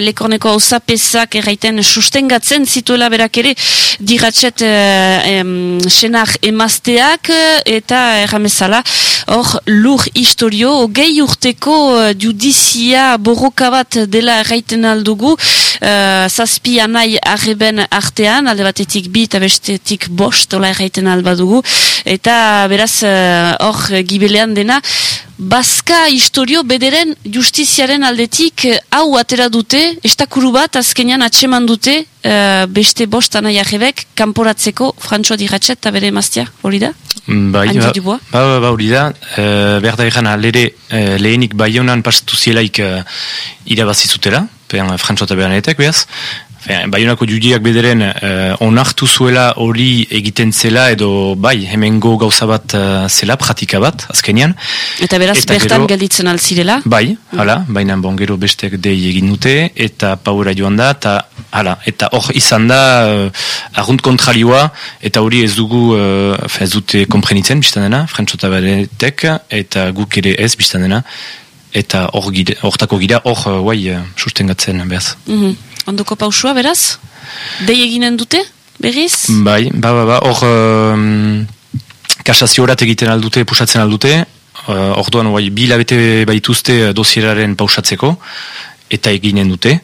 Lekorneko hausapezak erraiten sustengatzen zituela berak ere diratxet eh, senar emazteak eta erramezala hor lur historio gehi urteko uh, judizia borroka bat dela erraiten aldugu uh, zazpi anai arreben artean alde batetik bi eta bestetik bost ola erraiten albadugu. Eta beraz hor uh, gibelean dena Baska historio bederen justiziaren aldetik eh, hau atera dute, estakuru bat azkenean atseman dute uh, beste bost anai ahebek kanporatzeko Frantsoa diratxet eta bere emaztia, hori da? Mm, bai, ba, ba, ba, ba, hori da, uh, berda egan alere uh, lehenik bai honan pasatu zielaik uh, irabazizutela, pean Frantsoa eta beranetek behaz, Baionako judiak bederen uh, onartu zuela hori egiten zela edo bai hemengo gauza bat uh, zela pratika bat azkenian. Eta beraz eta bertan gero, gelditzen alzirela? Bai, mm. hala, baina bon gero bestek dei egin dute eta paura joan da eta hala, eta hor izan da uh, argunt kontralioa eta hori ez dugu uh, ez dute komprenitzen biztan dena, frantzota baretek eta guk ere ez biztan dena eta hortako gira hor uh, guai uh, sustengatzen behaz. Mm Ondoko pausua, beraz? Dei eginen dute, berriz? Bai, ba, ba, ba, hor um, kasazio horat egiten aldute, pusatzen aldute, uh, orduan bai, bi labete baituzte dosieraren pausatzeko, eta eginen dute.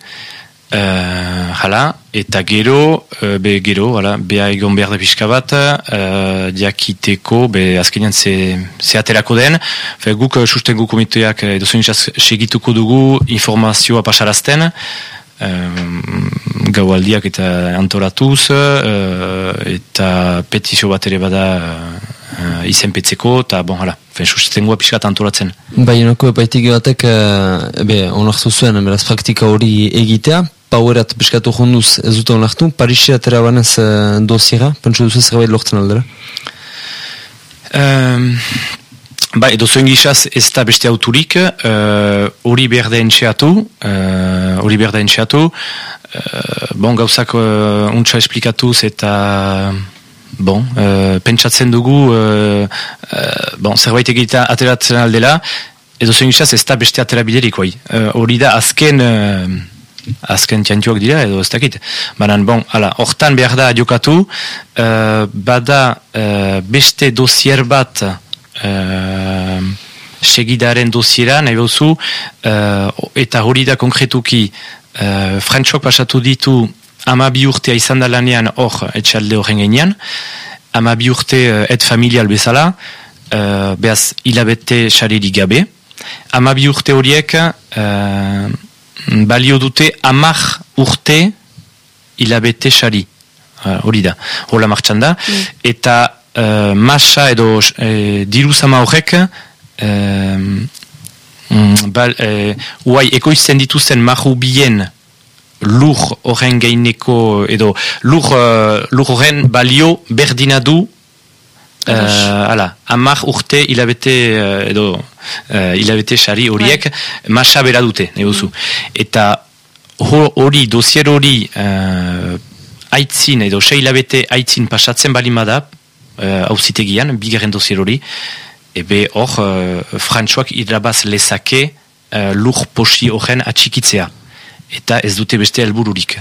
Uh, hala, eta gero, uh, be gero, hala, beha egon behar da pixka bat, uh, diakiteko, be azkenean ze, ze aterako den, fe, guk sustengu komiteak edo segituko dugu informazioa pasarazten, gaualdiak eta antoratuz uh, eta petizio bat ere bada uh, izenpetzeko eta bon, hala, fen pixkat antoratzen. Bai, enako epaitik batek uh, be, onartu zuen, beraz praktika hori egitea, pauerat piskatu jonduz ez dut onartu, Parixia atera banez uh, dosiera, pentsu duzu zerbait lortzen aldera? Um, Ba, edo zoin gizaz ez da beste auturik, eh, hori uh, behar da entxeatu, eh, behar da entxeatu, uh, bon, gauzak uh, untsa esplikatuz eta, bon, uh, pentsatzen dugu, uh, uh, bon, zerbait egita ateratzen aldela, edo zoin gizaz ez da beste aterabiderik, hori uh, da azken, uh, azken txantioak dira, edo ez dakit. Banan, bon, ala, hortan behar da jokatu, uh, bada uh, beste dosier bat, uh, segidaren dosiera, nahi bauzu, uh, eta hori da konkretuki, uh, Frantxok pasatu ditu ama bi urtea izan da lanean hor etxalde horren genian, ama bi urte uh, et familial bezala, uh, behaz hilabete xareri gabe, ama bi urte horiek uh, balio dute amak urte hilabete xari. Hori da, hola martxan da, mm. eta uh, masa edo uh, diru zama horrek uh, bal, uh, uai ekoizten dituzten marrubien lur horren gaineko edo lur, uh, lur horren balio berdina du Uh, ala, amak urte hilabete uh, edo uh, hilabete sari horiek right. masa bera dute mm. eta hori dosier hori uh, aitzin edo sei hilabete aitzin pasatzen balimada hauzitegian, uh, bigarren dosier hori, ebe hor, uh, frantxoak irabaz lezake uh, lur posi horren atxikitzea. Eta ez dute beste helbururik.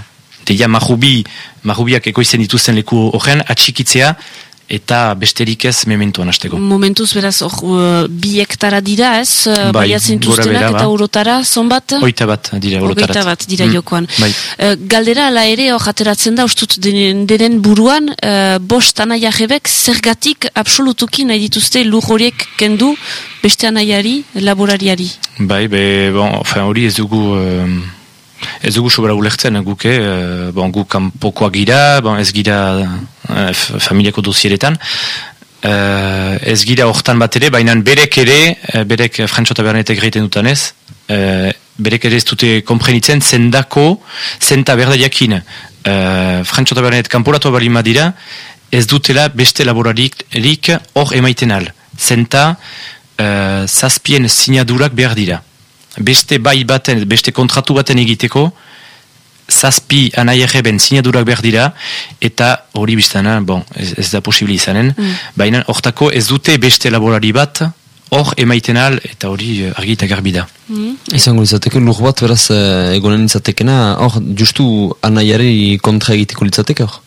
Deia mahubi, mahubiak ekoizten dituzten leku horren atxikitzea, eta besterik ez mementuan hasteko. Momentuz beraz, or, uh, bi hektara dira ez, uh, bai, baiatzen tuztenak eta ba. urotara, zonbat? Oita bat dira urotarat. Oita bat dira mm, jokoan. Bai. Uh, galdera ala ere hor ateratzen da, ustut denen, denen buruan, uh, bost anaia jebek, zergatik absolutuki nahi dituzte lur horiek kendu beste anaiari, laborariari? Bai, be, bon, hori ez dugu... Um, Ez dugu sobera ulertzen, guke, uh, bon, gu kanpokoa gira, bon, ez gira uh, familiako dosieretan, uh, ez gira hortan bat ere, baina berek ere, uh, berek Frantxo eta Bernetek greiten dutan ez, uh, berek ere ez dute komprenitzen zendako, zenta berda jakin, uh, Frantxo eta Bernet kanporatu abalima dira, ez dutela beste laborarik hor emaiten al. Zenta, uh, zazpien sinadurak behar dira beste bai baten, beste kontratu baten egiteko, zazpi anaierreben sinadurak behar dira, eta hori biztana, bon, ez, ez da posibili izanen, mm. baina hortako ez dute beste laborari bat hor emaiten al, eta hori uh, argi eta garbi da. Mm. Izango izateke, lur bat beraz uh, egonen izatekena, hor, justu anaiari kontra egiteko litzateke hor?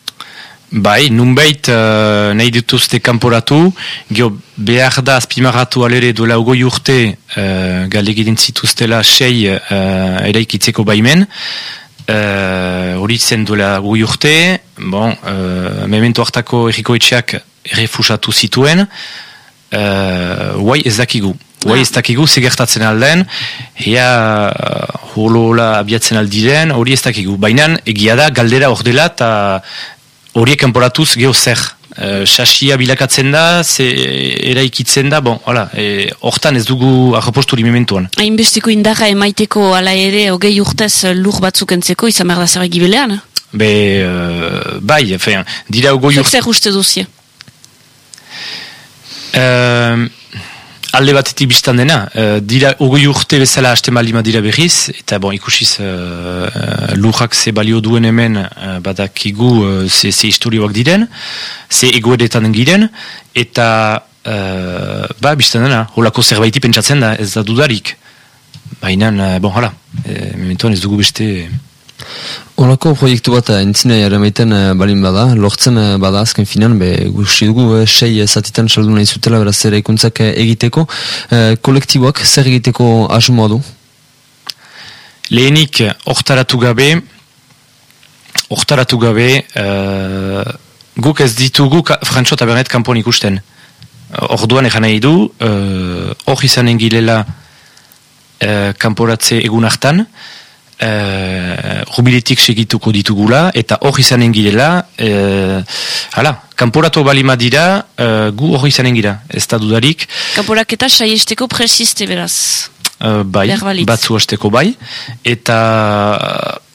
Bai, nunbait uh, nahi dituzte kanporatu, geho behar da azpimarratu alere duela ogoi urte uh, galegidin zituztela sei uh, eraikitzeko baimen, hori uh, zen duela ogoi urte, bon, uh, memento hartako erriko etxeak refusatu zituen, uh, ez dakigu. Guai ez dakigu, zegertatzen alden, ea uh, holola abiatzen aldiren, hori ez dakigu. Baina egia da, galdera hor dela, eta horiek enporatuz geho zer. Uh, bilakatzen da, ze eraikitzen da, bon, hola, e, hortan ez dugu arraposturi mementuan. Hainbesteko indarra emaiteko ala ere, hogei urtez lur batzuk entzeko, izan behar da zer egibilean? Be, uh, bai, fean, dira hogei urtez... Zer uste duzie? Uh, alde batetik biztan dena, uh, dira ogoi urte bezala haste malima dira berriz, eta bon, ikusiz uh, lujak ze balio duen hemen uh, badakigu uh, ze, ze historioak diren, ze egoedetan giren, eta uh, ba, biztan dena, holako zerbaiti pentsatzen da, ez da dudarik. Baina, uh, bon, hala, e, mementuan ez dugu beste... Olako proiektu bat eh, entzina jara maiten eh, balin bada, lortzen eh, bada azken finan, be, dugu sei zatitan saldu nahi zutela, beraz ere ikuntzak egiteko. kolektiboak zer egiteko asmoa du? Lehenik, ortaratu gabe, ortaratu gabe, uh, guk ez ditugu Frantxo Tabernet kanpon ikusten. Orduan egan nahi du, hor uh, izan engilela uh, kanporatze egun hartan, uh, jubiletik segituko ditugula, eta hori izanen girela, uh, hala, kanporatu balima dira, uh, gu hori izanen gira, ez da dudarik. Kanporak eta saiesteko presiste beraz. Uh, bai, batzu hasteko bai, eta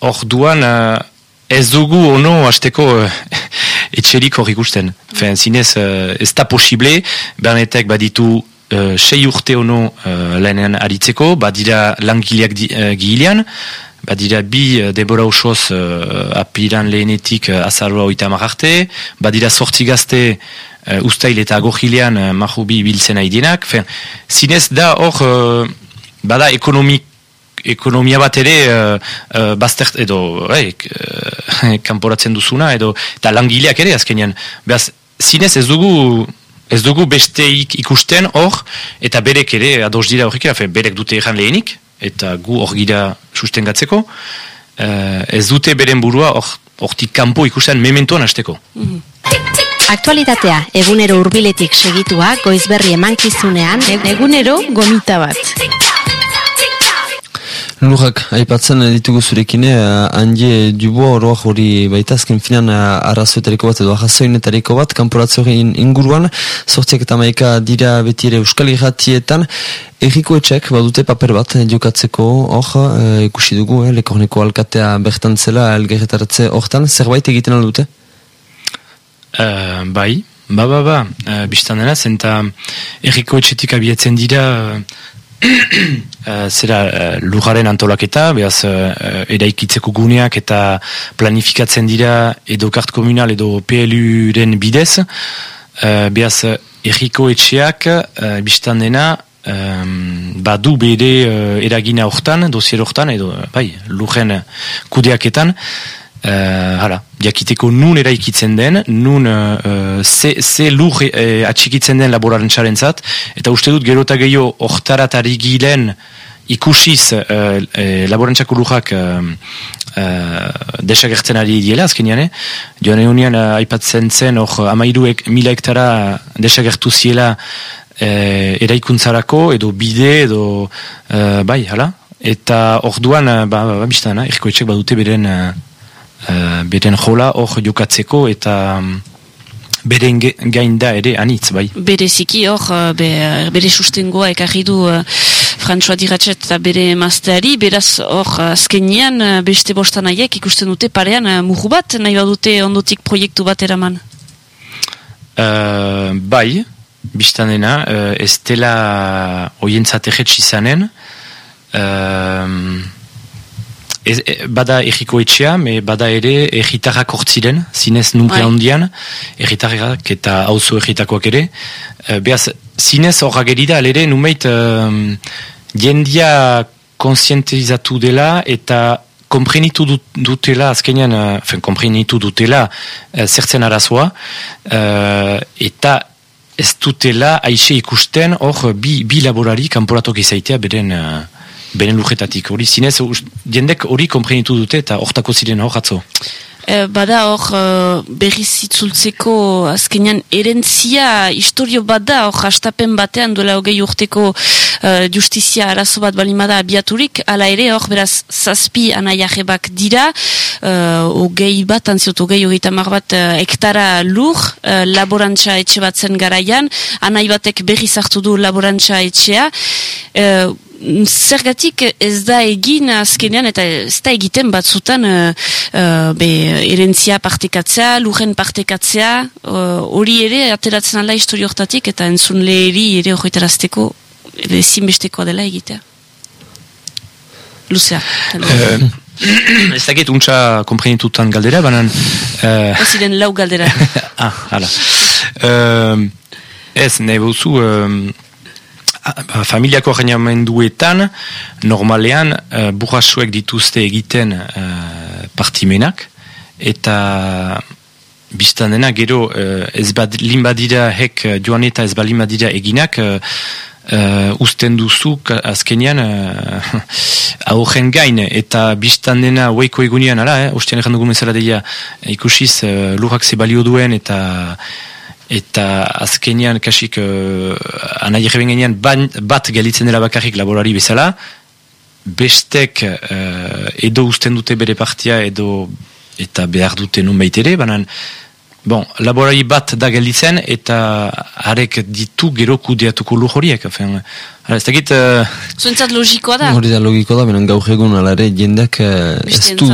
hor duan, ez dugu ono hasteko etxerik hori ikusten. Fen, zinez, ez da posible, bernetek baditu Uh, sei urte ono uh, lehenean aritzeko, badira langileak uh, gihilean, badira bi uh, debora usoz uh, apiran lehenetik uh, azarroa oita mararte, badira sorti gazte uh, ustail eta agogilean uh, mahubi biltzen haidienak, zinez da hor uh, bada ekonomik ekonomia bat ere uh, uh, baztert edo eh, uh, kanporatzen duzuna edo eta langileak ere azkenean. Behaz zinez ez dugu ez dugu besteik ikusten hor eta berek ere ados dira horrik berek dute egan lehenik eta gu hor gira sustengatzeko, uh, ez dute beren burua hortik kanpo ikusten mementoan hasteko. Mhm. Aktualitatea, egunero hurbiletik segitua, goizberri emankizunean, egunero gomita bat. Lurrak, aipatzen ditugu zurekin, uh, Andi Dubo oroak hori baita azken finan uh, arrazoetariko bat edo arrazoinetariko bat, kanporatzioen inguruan, sortziak eta maika dira beti ere euskal irratietan, erriko etxek badute paper bat jokatzeko hor, uh, ikusi dugu, eh, lekorneko alkatea bertan zela, elgerretaratze hortan, zerbait egiten aldute? Uh, bai, ba, ba, ba, uh, biztan dena, zenta erriko etxetik abiatzen dira, uh, zera uh, antolaketa, behaz uh, eraikitzeko guneak eta planifikatzen dira edo kart komunal edo PLU-ren bidez, uh, behaz erriko etxeak uh, biztan dena um, badu bere uh, eragina hortan, dosier hortan, edo bai, lujen kudeaketan, Uh, hala, jakiteko nun eraikitzen den, nun uh, ze, ze lur uh, atxikitzen den laboraren zat, eta uste dut gerota gehiago oktaratari gilen ikusiz uh, uh, laborantzako lujak uh, uh, desagertzen ari diela, azken jane, joan egunean uh, aipatzen zen, hor amairu ek, mila hektara desagertu ziela uh, eraikuntzarako, edo bide, edo uh, bai, hala, eta orduan, uh, ba, ba, ba, biztana, badute beren uh, beren jola hor jokatzeko eta um, beren gain da ere anitz, bai. Bere ziki hor, uh, be, bere sustengoa ekarri du uh, François Diratxet eta bere mazteari, beraz hor azkenian beste bostan nahiek ikusten dute parean uh, muhu bat, nahi badute ondotik proiektu bat eraman? Uh, bai, biztan dena, uh, ez dela oientzat izanen, uh, Ez, e, bada egiko etxea, me bada ere egitarrak hortziren, zinez numpea bai. hondian, egitarrak eta hauzo egitakoak ere. E, behaz, zinez horra gerida, alere, numeit, um, jendia konsientizatu dela eta komprenitu dutela, azkenean, uh, fen, komprenitu dutela uh, zertzen arazoa, uh, eta ez dutela aixe ikusten hor bi, bi laborari kanporatok izaitea beren, uh, beren lujetatik. Hori zinez, jendek hori komprenitu dute eta hortako ziren hor atzo. Eh, bada hor uh, berriz itzultzeko azkenean erentzia historio bada hor hastapen batean duela hogei urteko uh, justizia arazo bat balimada abiaturik, ala ere hor beraz zazpi anaiarebak dira uh, hogei bat, antziot hogei hogei tamar bat uh, hektara lur uh, laborantza etxe bat zen garaian anai batek berriz hartu du laborantza etxea uh, zergatik ez da egin azkenean eta ez da egiten batzutan uh, uh, be, erentzia partekatzea, lujen partekatzea hori uh, ere ateratzen ala historiortatik eta entzun leheri ere horretarazteko ezinbestekoa dela egitea Luzea Ez dakit untsa komprenitutan galdera, banan... Uh... Oziren lau galdera. ah, hala. Uh, ez, nahi bauzu... Uh, familiako jainamenduetan normalean uh, burrasuek dituzte egiten uh, partimenak eta biztan dena gero uh, ez bad, badira hek joan eta ez balin badira eginak uh, uh, usten duzuk azkenian uh, gain. Eta biztan dena hueiko egunean ara, eh, ustean egin dugu mezara deia ikusiz uh, lurrak ze balio duen eta eta azkenean kasik uh, anai genean bat galitzen dela bakarrik laborari bezala, bestek uh, edo usten dute bere partia edo eta behar dute nun baitere, banan Bon, laborari bat da gelditzen eta harek ditu gero kudeatuko lu horiek. Hala, ez dakit... Uh... Zuentzat logikoa da? Hori da logikoa da, benen gaur egun alare jendeak uh, ez du,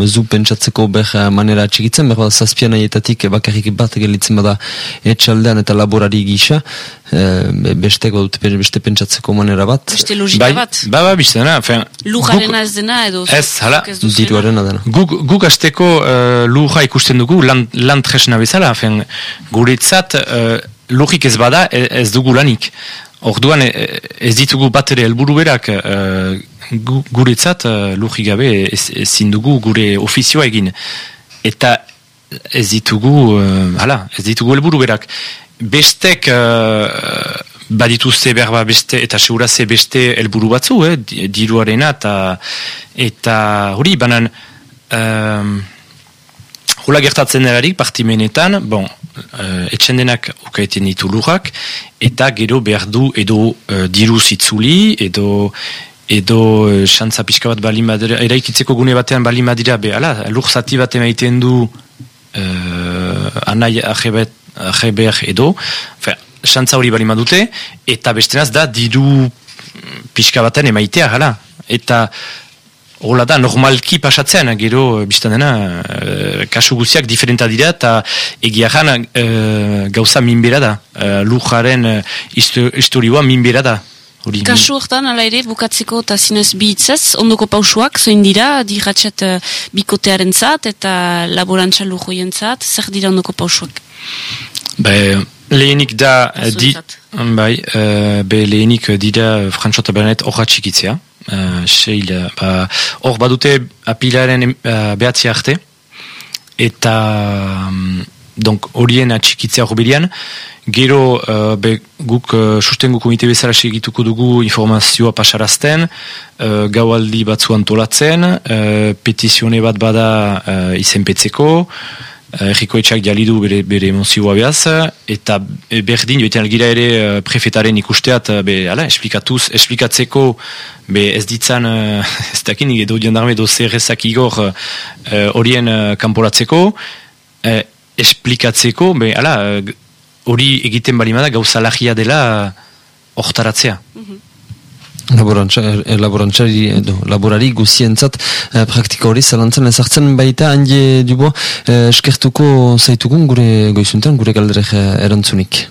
ez du pentsatzeko beh manera txikitzen, beh zazpian aietatik bakarrik bat gelditzen bada etxaldean eta laborari gisa, uh, beste dute beste pentsatzeko manera bat. Beste logika bai, bat? Ba, ba, bizte dena. Lujarena ez dena edo... Ez, hala, diruarena dena. Guk, guk azteko uh, luja ikusten dugu, land, land tresna bezala, fen, guretzat uh, logik ez bada ez dugu lanik. Orduan ez ditugu bat ere helburu berak uh, guretzat uh, lujik gabe ezin dugu gure ofizioa egin. Eta ez ditugu, uh, hala, ez ditugu helburu berak. Bestek uh, badituzte berba beste eta seuraze beste helburu batzu, eh, diruarena eta eta hori, banan Hula gertatzen erarik, partimenetan, bon, uh, etxendenak ukaeten ditu lurrak, eta gero behar du edo uh, diru zitzuli, edo edo uh, xantza pixka bat bali madera, eraikitzeko gune batean bali madira, be, ala, lur zati bat emaiten du uh, anai ajeber edo, xantza hori bali madute, eta bestenaz da diru pixka batean emaitea, hala, eta Hola da, normalki pasatzen, gero, eh, biztan dena, e, kasu guziak diferenta dira, eta egia jan e, gauza minbera da, e, lujaren e, historioa minbera da. Hori kasu hortan, ala ere, bukatzeko eta zinez bihitzez, ondoko pausuak, zoin dira, diratxet bikotearen zat, eta laborantza lujoien zat, zer dira ondoko pausuak? Be, lehenik da, di, bai, be lehenik dira Frantzota Bernet horratxikitzea, uh, seil, ba, hor badute apilaren uh, behatzi arte, eta um, donc horien atxikitzea horbilian, gero uh, be, guk uh, sustengu komite bezala segituko dugu informazioa pasarazten, uh, gaualdi batzu antolatzen, uh, petizione bat bada uh, izenpetzeko, Eh, Eriko etxak jalidu bere, bere emozioa behaz, eta e, berdin joetan algira ere uh, prefetaren ikusteat, uh, be, ala, esplikatuz, esplikatzeko, be, ez ditzan, ez dakin, edo jandarme edo zerrezak igor horien uh, uh, kanporatzeko, uh, esplikatzeko, be, ala, hori egiten balimada gauza lagia dela hortaratzea. Laborantzari edo laborari guzientzat eh, praktika hori zalantzen ezartzen baita handi dubo eh, eskertuko zaitugun gure goizuntan gure galderek eh, erantzunik.